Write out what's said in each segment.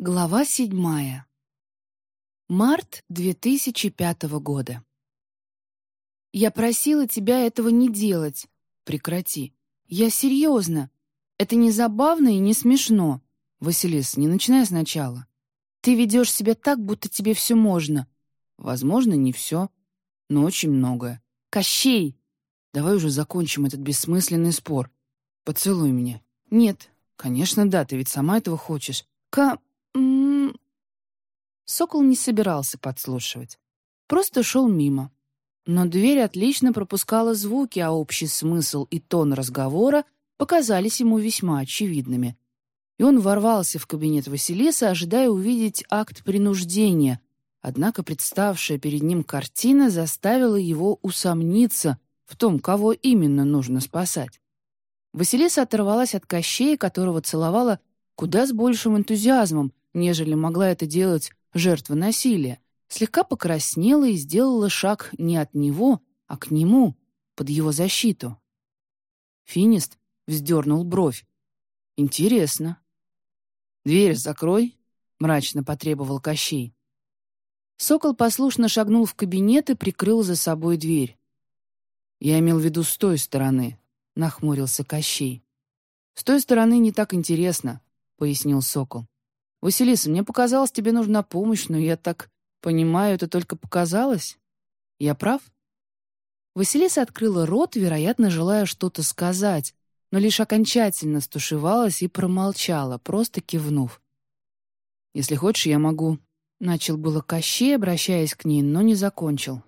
Глава седьмая. Март 2005 года. «Я просила тебя этого не делать. Прекрати. Я серьезно. Это не забавно и не смешно. Василис, не начинай сначала. Ты ведешь себя так, будто тебе все можно. Возможно, не все, но очень многое. Кощей! Давай уже закончим этот бессмысленный спор. Поцелуй меня. Нет. Конечно, да, ты ведь сама этого хочешь. Ка... Сокол не собирался подслушивать. Просто шел мимо. Но дверь отлично пропускала звуки, а общий смысл и тон разговора показались ему весьма очевидными. И он ворвался в кабинет Василиса, ожидая увидеть акт принуждения, однако представшая перед ним картина заставила его усомниться в том, кого именно нужно спасать. Василиса оторвалась от Кощея, которого целовала куда с большим энтузиазмом, нежели могла это делать жертва насилия, слегка покраснела и сделала шаг не от него, а к нему, под его защиту. Финист вздернул бровь. «Интересно». «Дверь закрой», — мрачно потребовал Кощей. Сокол послушно шагнул в кабинет и прикрыл за собой дверь. «Я имел в виду с той стороны», — нахмурился Кощей. «С той стороны не так интересно», — пояснил Сокол. «Василиса, мне показалось, тебе нужна помощь, но я так понимаю, это только показалось? Я прав?» Василиса открыла рот, вероятно, желая что-то сказать, но лишь окончательно стушевалась и промолчала, просто кивнув. «Если хочешь, я могу...» Начал было Кощей, обращаясь к ней, но не закончил.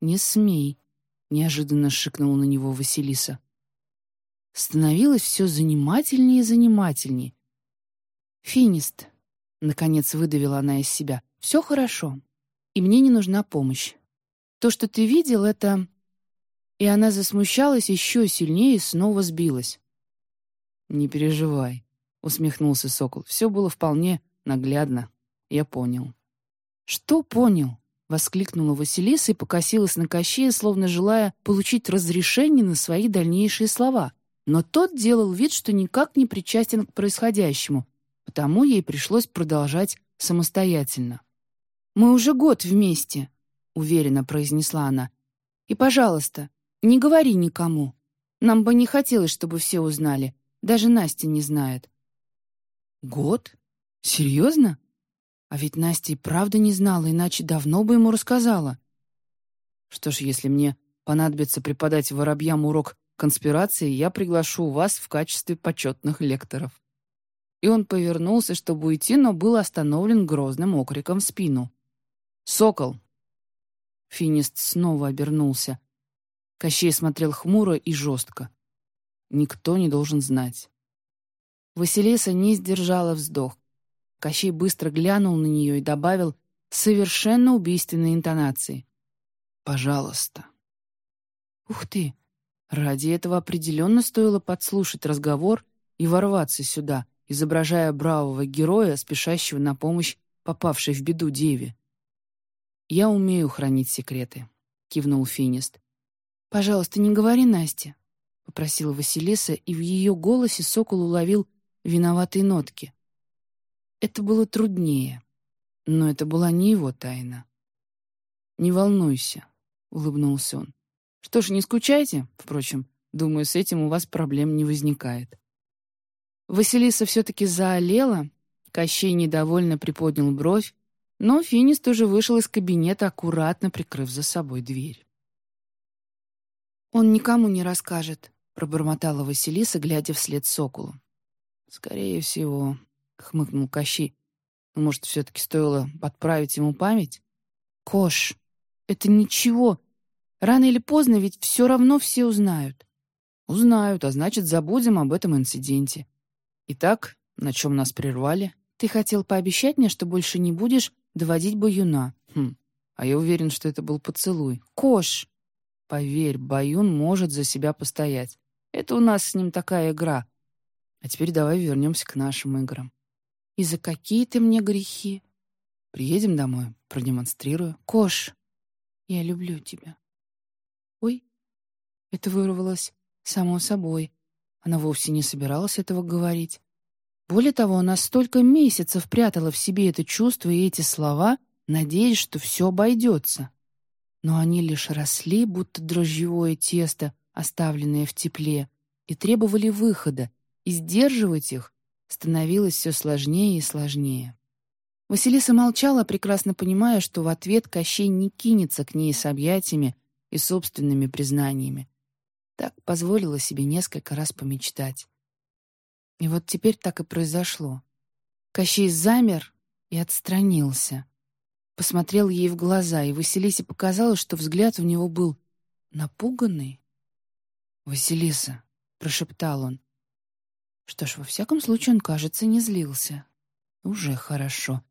«Не смей», — неожиданно шикнула на него Василиса. Становилось все занимательнее и занимательнее. «Финист», — наконец выдавила она из себя, — «все хорошо, и мне не нужна помощь. То, что ты видел, это...» И она засмущалась еще сильнее и снова сбилась. «Не переживай», — усмехнулся Сокол. «Все было вполне наглядно. Я понял». «Что понял?» — воскликнула Василиса и покосилась на Кощея, словно желая получить разрешение на свои дальнейшие слова. Но тот делал вид, что никак не причастен к происходящему, потому ей пришлось продолжать самостоятельно. «Мы уже год вместе», — уверенно произнесла она. «И, пожалуйста, не говори никому. Нам бы не хотелось, чтобы все узнали. Даже Настя не знает». «Год? Серьезно? А ведь Настя и правда не знала, иначе давно бы ему рассказала». «Что ж, если мне понадобится преподать воробьям урок конспирации, я приглашу вас в качестве почетных лекторов» и он повернулся, чтобы уйти, но был остановлен грозным окриком в спину. «Сокол!» Финист снова обернулся. Кощей смотрел хмуро и жестко. Никто не должен знать. Василиса не сдержала вздох. Кощей быстро глянул на нее и добавил совершенно убийственной интонацией. «Пожалуйста». Ух ты! Ради этого определенно стоило подслушать разговор и ворваться сюда, изображая бравого героя, спешащего на помощь попавшей в беду деве. «Я умею хранить секреты», — кивнул Финист. «Пожалуйста, не говори Насте», — попросила Василиса, и в ее голосе Сокол уловил виноватые нотки. Это было труднее, но это была не его тайна. «Не волнуйся», — улыбнулся он. «Что ж, не скучайте. Впрочем, думаю, с этим у вас проблем не возникает». Василиса все-таки заолела, Кощей недовольно приподнял бровь, но Финист уже вышел из кабинета, аккуратно прикрыв за собой дверь. «Он никому не расскажет», — пробормотала Василиса, глядя вслед соколу. «Скорее всего», — хмыкнул Кощей. «Ну, «Может, все-таки стоило подправить ему память?» «Кош, это ничего. Рано или поздно ведь все равно все узнают». «Узнают, а значит, забудем об этом инциденте. Итак, на чем нас прервали? Ты хотел пообещать мне, что больше не будешь доводить Баюна. Хм, а я уверен, что это был поцелуй. Кош! Поверь, Баюн может за себя постоять. Это у нас с ним такая игра. А теперь давай вернемся к нашим играм. И за какие ты мне грехи? Приедем домой, продемонстрирую. Кош, я люблю тебя. Ой, это вырвалось само собой. Она вовсе не собиралась этого говорить. Более того, она столько месяцев прятала в себе это чувство и эти слова, надеясь, что все обойдется. Но они лишь росли, будто дрожжевое тесто, оставленное в тепле, и требовали выхода, и сдерживать их становилось все сложнее и сложнее. Василиса молчала, прекрасно понимая, что в ответ Кощей не кинется к ней с объятиями и собственными признаниями. Так позволила себе несколько раз помечтать. И вот теперь так и произошло. Кощей замер и отстранился. Посмотрел ей в глаза, и Василисе показалось, что взгляд у него был напуганный. «Василиса», — прошептал он. Что ж, во всяком случае, он, кажется, не злился. Уже хорошо.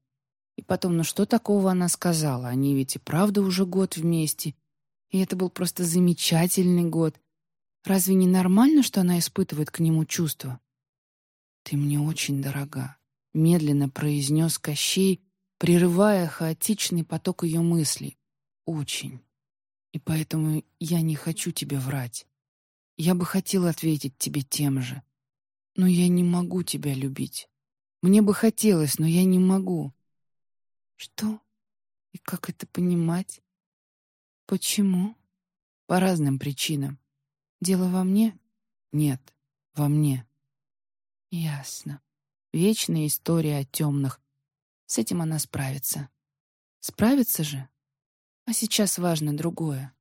И потом, ну что такого она сказала? Они ведь и правда уже год вместе. И это был просто замечательный год. Разве не нормально, что она испытывает к нему чувства? «Ты мне очень дорога», — медленно произнес Кощей, прерывая хаотичный поток ее мыслей. «Очень. И поэтому я не хочу тебе врать. Я бы хотел ответить тебе тем же. Но я не могу тебя любить. Мне бы хотелось, но я не могу». «Что? И как это понимать? Почему?» «По разным причинам. Дело во мне?» «Нет, во мне». Ясно. Вечная история о темных. С этим она справится. Справится же? А сейчас важно другое.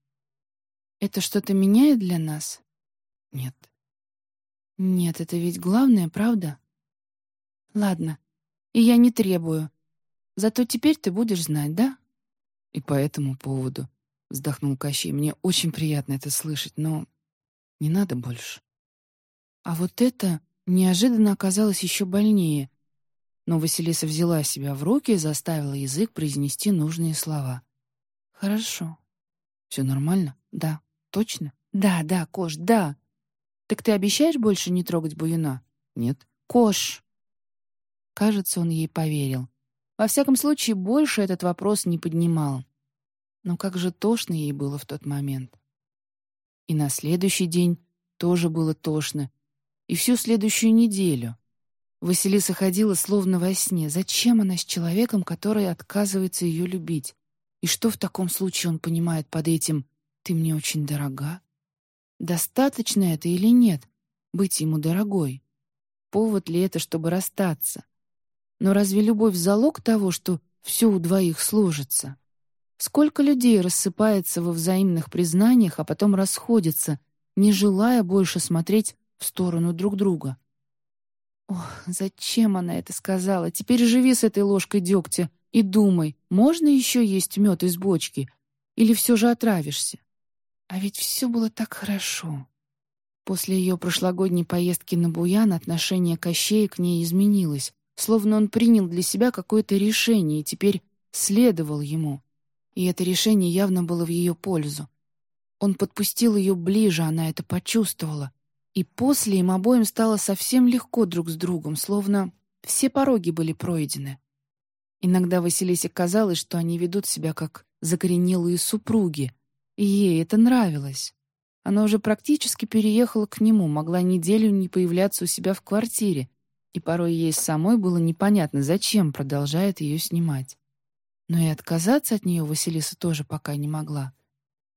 Это что-то меняет для нас? Нет. Нет, это ведь главное, правда? Ладно, и я не требую. Зато теперь ты будешь знать, да? И по этому поводу, вздохнул Кощей, мне очень приятно это слышать, но не надо больше. А вот это неожиданно оказалось еще больнее. Но Василиса взяла себя в руки и заставила язык произнести нужные слова. «Хорошо. Все нормально? Да. Точно? Да, да, Кош, да. Так ты обещаешь больше не трогать Буюна? Нет. Кош!» Кажется, он ей поверил. Во всяком случае, больше этот вопрос не поднимал. Но как же тошно ей было в тот момент. И на следующий день тоже было тошно, и всю следующую неделю. Василиса ходила словно во сне. Зачем она с человеком, который отказывается ее любить? И что в таком случае он понимает под этим «ты мне очень дорога»? Достаточно это или нет, быть ему дорогой? Повод ли это, чтобы расстаться? Но разве любовь — залог того, что все у двоих сложится? Сколько людей рассыпается во взаимных признаниях, а потом расходятся, не желая больше смотреть в сторону друг друга. Ох, зачем она это сказала? Теперь живи с этой ложкой дегтя и думай, можно еще есть мед из бочки или все же отравишься? А ведь все было так хорошо. После ее прошлогодней поездки на Буян отношение Кощея к ней изменилось, словно он принял для себя какое-то решение и теперь следовал ему. И это решение явно было в ее пользу. Он подпустил ее ближе, она это почувствовала, и после им обоим стало совсем легко друг с другом, словно все пороги были пройдены. Иногда Василисе казалось, что они ведут себя как закоренелые супруги, и ей это нравилось. Она уже практически переехала к нему, могла неделю не появляться у себя в квартире, и порой ей самой было непонятно, зачем продолжает ее снимать. Но и отказаться от нее Василиса тоже пока не могла.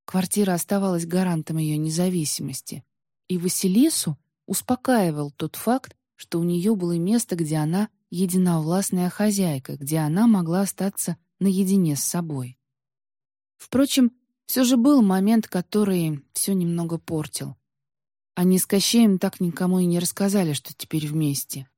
Квартира оставалась гарантом ее независимости и Василису успокаивал тот факт, что у нее было место, где она единовластная хозяйка, где она могла остаться наедине с собой. Впрочем, все же был момент, который все немного портил. Они с Кощеем так никому и не рассказали, что теперь вместе.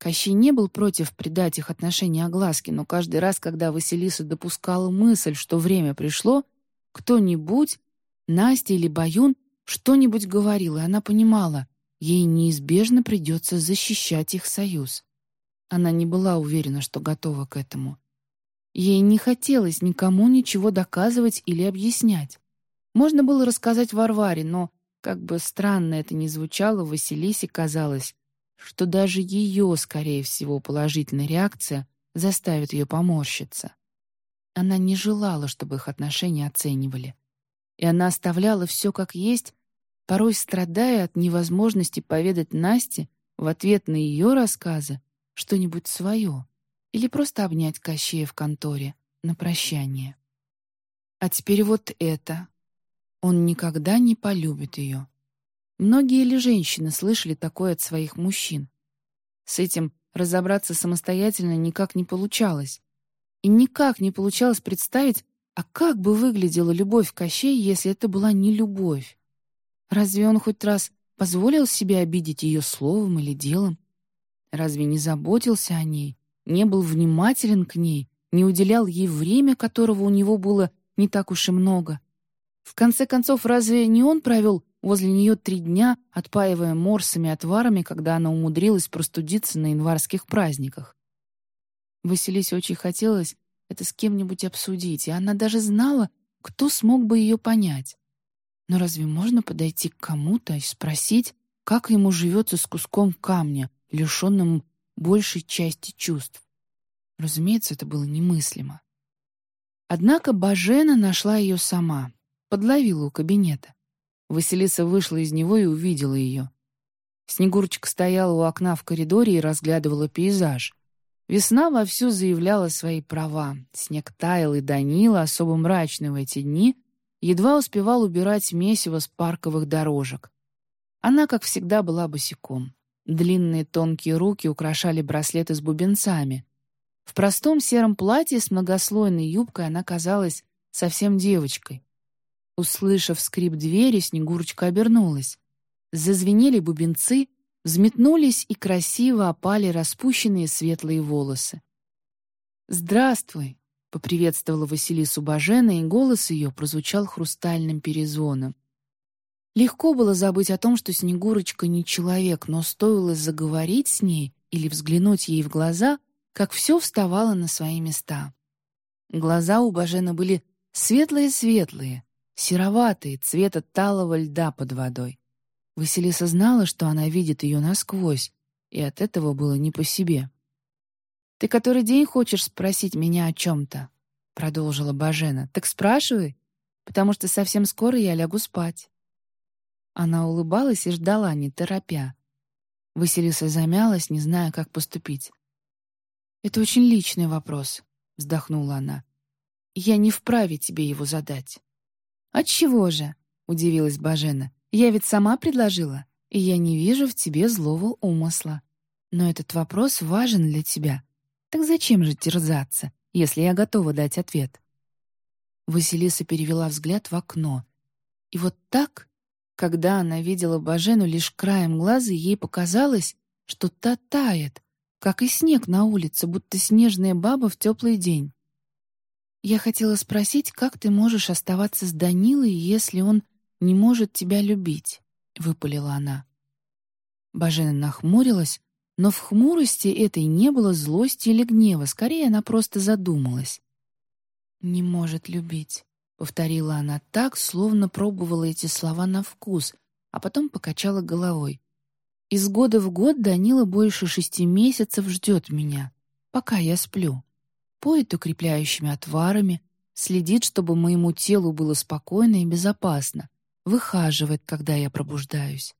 Кощей не был против придать их отношения огласке, но каждый раз, когда Василиса допускала мысль, что время пришло, кто-нибудь, Настя или Баюн, что-нибудь говорил, и она понимала, ей неизбежно придется защищать их союз. Она не была уверена, что готова к этому. Ей не хотелось никому ничего доказывать или объяснять. Можно было рассказать Варваре, но, как бы странно это ни звучало, Василисе казалось, что даже ее, скорее всего, положительная реакция заставит ее поморщиться. Она не желала, чтобы их отношения оценивали. И она оставляла все как есть, порой страдая от невозможности поведать Насте в ответ на ее рассказы что-нибудь свое или просто обнять Кощея в конторе на прощание. А теперь вот это. Он никогда не полюбит ее. Многие ли женщины слышали такое от своих мужчин? С этим разобраться самостоятельно никак не получалось. И никак не получалось представить, а как бы выглядела любовь Кощей, если это была не любовь? Разве он хоть раз позволил себе обидеть ее словом или делом? Разве не заботился о ней, не был внимателен к ней, не уделял ей время, которого у него было не так уж и много? В конце концов, разве не он провел возле нее три дня, отпаивая морсами и отварами, когда она умудрилась простудиться на январских праздниках? Василисе очень хотелось это с кем-нибудь обсудить, и она даже знала, кто смог бы ее понять. Но разве можно подойти к кому-то и спросить, как ему живется с куском камня, лишенным большей части чувств? Разумеется, это было немыслимо. Однако Бажена нашла ее сама, подловила у кабинета. Василиса вышла из него и увидела ее. Снегурочка стояла у окна в коридоре и разглядывала пейзаж. Весна вовсю заявляла свои права. Снег таял, и Данила, особо мрачный в эти дни, едва успевал убирать месиво с парковых дорожек. Она, как всегда, была босиком. Длинные тонкие руки украшали браслеты с бубенцами. В простом сером платье с многослойной юбкой она казалась совсем девочкой. Услышав скрип двери, Снегурочка обернулась. Зазвенели бубенцы, взметнулись и красиво опали распущенные светлые волосы. «Здравствуй!» — поприветствовала Василису Бажена, и голос ее прозвучал хрустальным перезвоном. Легко было забыть о том, что Снегурочка не человек, но стоило заговорить с ней или взглянуть ей в глаза, как все вставало на свои места. Глаза у Бажена были светлые-светлые, сероватые, цвета талого льда под водой. Василиса знала, что она видит ее насквозь, и от этого было не по себе. «Ты который день хочешь спросить меня о чем-то?» — продолжила Бажена. «Так спрашивай, потому что совсем скоро я лягу спать». Она улыбалась и ждала, не торопя. Василиса замялась, не зная, как поступить. «Это очень личный вопрос», — вздохнула она. «Я не вправе тебе его задать». «Отчего же?» — удивилась Бажена. «Я ведь сама предложила, и я не вижу в тебе злого умысла. Но этот вопрос важен для тебя, так зачем же терзаться, если я готова дать ответ? Василиса перевела взгляд в окно. И вот так, когда она видела Бажену лишь краем глаза, ей показалось, что та тает, как и снег на улице, будто снежная баба в теплый день. «Я хотела спросить, как ты можешь оставаться с Данилой, если он не может тебя любить?» — выпалила она. Бажена нахмурилась, но в хмурости этой не было злости или гнева, скорее она просто задумалась. «Не может любить», — повторила она так, словно пробовала эти слова на вкус, а потом покачала головой. «Из года в год Данила больше шести месяцев ждет меня, пока я сплю. Поет укрепляющими отварами, следит, чтобы моему телу было спокойно и безопасно, выхаживает, когда я пробуждаюсь,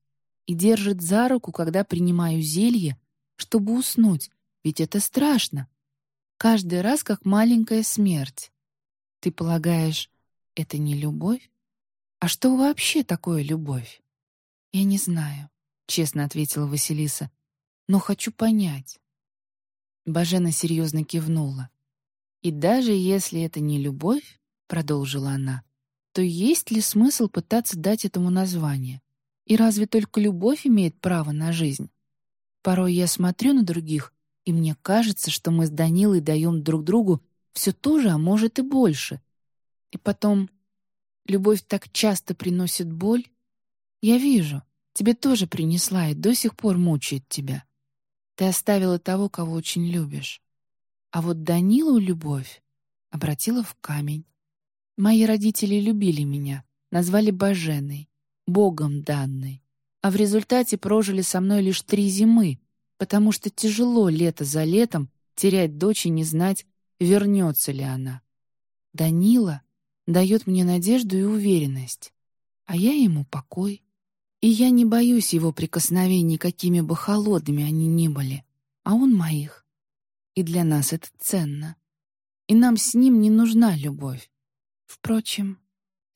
и держит за руку, когда принимаю зелье, чтобы уснуть, ведь это страшно. Каждый раз как маленькая смерть. Ты полагаешь, это не любовь? А что вообще такое любовь? Я не знаю, честно ответила Василиса, но хочу понять. Бажена серьезно кивнула. И даже если это не любовь, продолжила она, то есть ли смысл пытаться дать этому название? И разве только любовь имеет право на жизнь? Порой я смотрю на других, и мне кажется, что мы с Данилой даем друг другу все то же, а может и больше. И потом, любовь так часто приносит боль. Я вижу, тебе тоже принесла и до сих пор мучает тебя. Ты оставила того, кого очень любишь. А вот Данилу любовь обратила в камень. Мои родители любили меня, назвали Боженой, Богом данной а в результате прожили со мной лишь три зимы, потому что тяжело лето за летом терять дочь и не знать, вернется ли она. Данила дает мне надежду и уверенность, а я ему покой. И я не боюсь его прикосновений, какими бы холодными они ни были. а он моих. И для нас это ценно. И нам с ним не нужна любовь. Впрочем,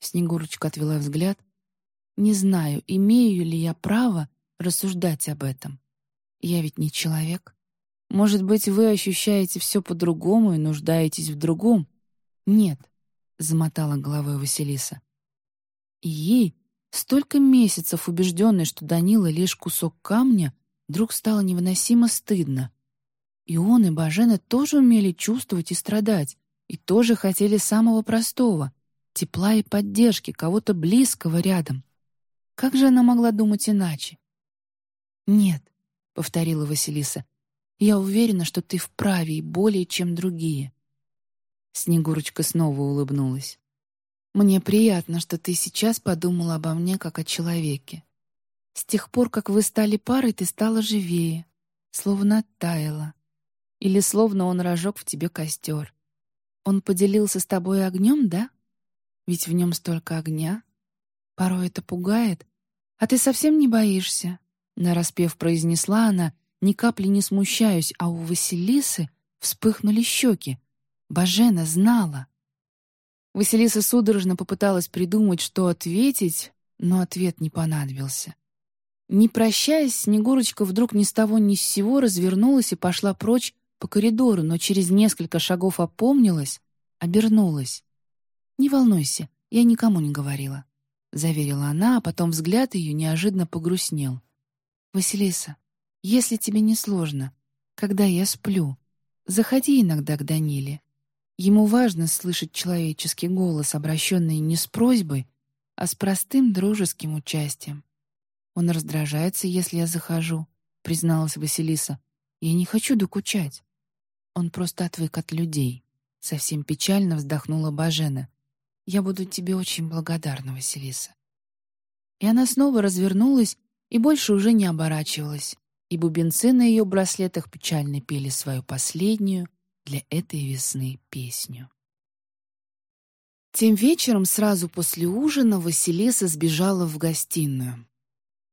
Снегурочка отвела взгляд, не знаю, имею ли я право рассуждать об этом. Я ведь не человек. Может быть, вы ощущаете все по-другому и нуждаетесь в другом? Нет, — замотала головой Василиса. И ей, столько месяцев убежденной, что Данила лишь кусок камня, вдруг стало невыносимо стыдно. И он, и Бажена тоже умели чувствовать и страдать, и тоже хотели самого простого — тепла и поддержки, кого-то близкого рядом. Как же она могла думать иначе? «Нет», — повторила Василиса, — «я уверена, что ты вправе и более, чем другие». Снегурочка снова улыбнулась. «Мне приятно, что ты сейчас подумала обо мне как о человеке. С тех пор, как вы стали парой, ты стала живее, словно оттаяла. Или словно он разжег в тебе костер. Он поделился с тобой огнем, да? Ведь в нем столько огня. Порой это пугает. А ты совсем не боишься?» Нараспев произнесла она, ни капли не смущаюсь, а у Василисы вспыхнули щеки. Бажена знала. Василиса судорожно попыталась придумать, что ответить, но ответ не понадобился. Не прощаясь, Снегурочка вдруг ни с того ни с сего развернулась и пошла прочь по коридору, но через несколько шагов опомнилась, обернулась. «Не волнуйся, я никому не говорила», — заверила она, а потом взгляд ее неожиданно погрустнел. «Василиса, если тебе не сложно, когда я сплю, заходи иногда к Даниле. Ему важно слышать человеческий голос, обращенный не с просьбой, а с простым дружеским участием. Он раздражается, если я захожу, призналась Василиса. Я не хочу докучать. Он просто отвык от людей. Совсем печально вздохнула Бажена. Я буду тебе очень благодарна, Василиса. И она снова развернулась и больше уже не оборачивалась, и бубенцы на ее браслетах печально пели свою последнюю, для этой весны песню. Тем вечером, сразу после ужина, Василиса сбежала в гостиную.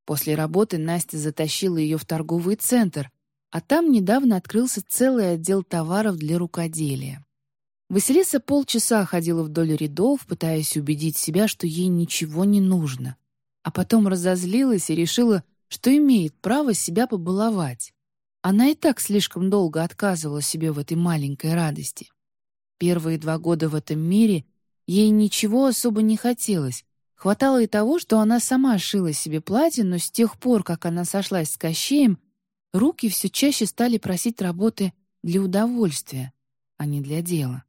После работы Настя затащила ее в торговый центр, а там недавно открылся целый отдел товаров для рукоделия. Василиса полчаса ходила вдоль рядов, пытаясь убедить себя, что ей ничего не нужно, а потом разозлилась и решила, что имеет право себя побаловать. Она и так слишком долго отказывала себе в этой маленькой радости. Первые два года в этом мире ей ничего особо не хотелось. Хватало и того, что она сама шила себе платье, но с тех пор, как она сошлась с Кощеем, руки все чаще стали просить работы для удовольствия, а не для дела.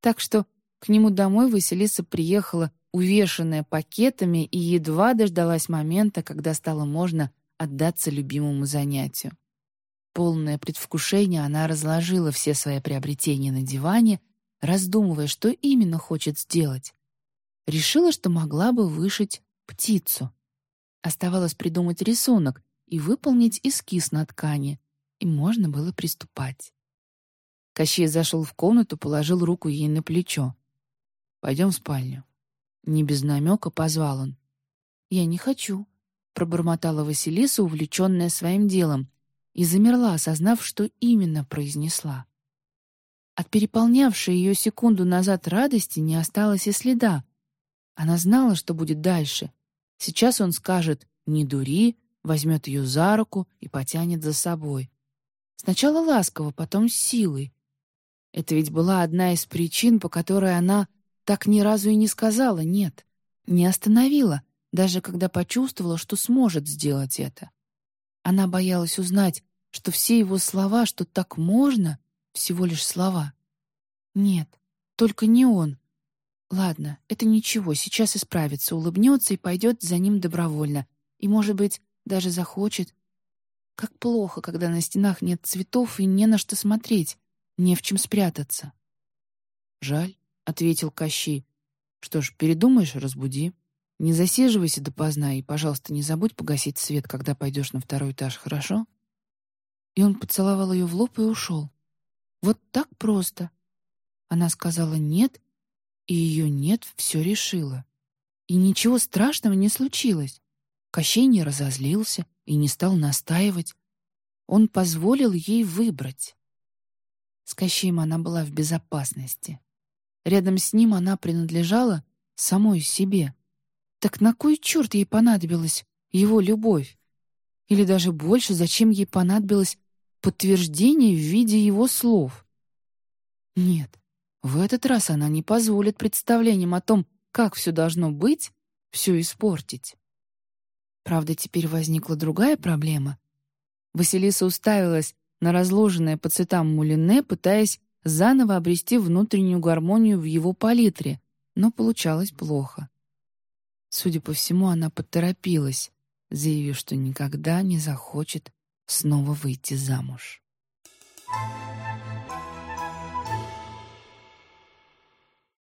Так что к нему домой Василиса приехала, увешанная пакетами, и едва дождалась момента, когда стало можно отдаться любимому занятию. Полное предвкушение она разложила все свои приобретения на диване, раздумывая, что именно хочет сделать. Решила, что могла бы вышить птицу. Оставалось придумать рисунок и выполнить эскиз на ткани, и можно было приступать. Кощей зашел в комнату, положил руку ей на плечо. «Пойдем в спальню». Не без намека позвал он. «Я не хочу», — пробормотала Василиса, увлеченная своим делом, и замерла, осознав, что именно произнесла. От переполнявшей ее секунду назад радости не осталось и следа. Она знала, что будет дальше. Сейчас он скажет «не дури», возьмет ее за руку и потянет за собой. Сначала ласково, потом с силой. Это ведь была одна из причин, по которой она так ни разу и не сказала «нет», не остановила, даже когда почувствовала, что сможет сделать это. Она боялась узнать, что все его слова, что так можно, всего лишь слова. Нет, только не он. Ладно, это ничего, сейчас исправится, улыбнется и пойдет за ним добровольно. И, может быть, даже захочет. Как плохо, когда на стенах нет цветов и не на что смотреть, не в чем спрятаться. «Жаль», — ответил Кощей. «Что ж, передумаешь — разбуди». Не засиживайся допоздна и, пожалуйста, не забудь погасить свет, когда пойдешь на второй этаж, хорошо?» И он поцеловал ее в лоб и ушел. Вот так просто. Она сказала «нет», и ее «нет» все решило. И ничего страшного не случилось. Кощей не разозлился и не стал настаивать. Он позволил ей выбрать. С Кощеем она была в безопасности. Рядом с ним она принадлежала самой себе. Так на кой черт ей понадобилась его любовь? Или даже больше, зачем ей понадобилось подтверждение в виде его слов? Нет, в этот раз она не позволит представлениям о том, как все должно быть, все испортить. Правда, теперь возникла другая проблема. Василиса уставилась на разложенное по цветам мулине, пытаясь заново обрести внутреннюю гармонию в его палитре, но получалось плохо. Судя по всему, она поторопилась, заявив, что никогда не захочет снова выйти замуж. Thank you.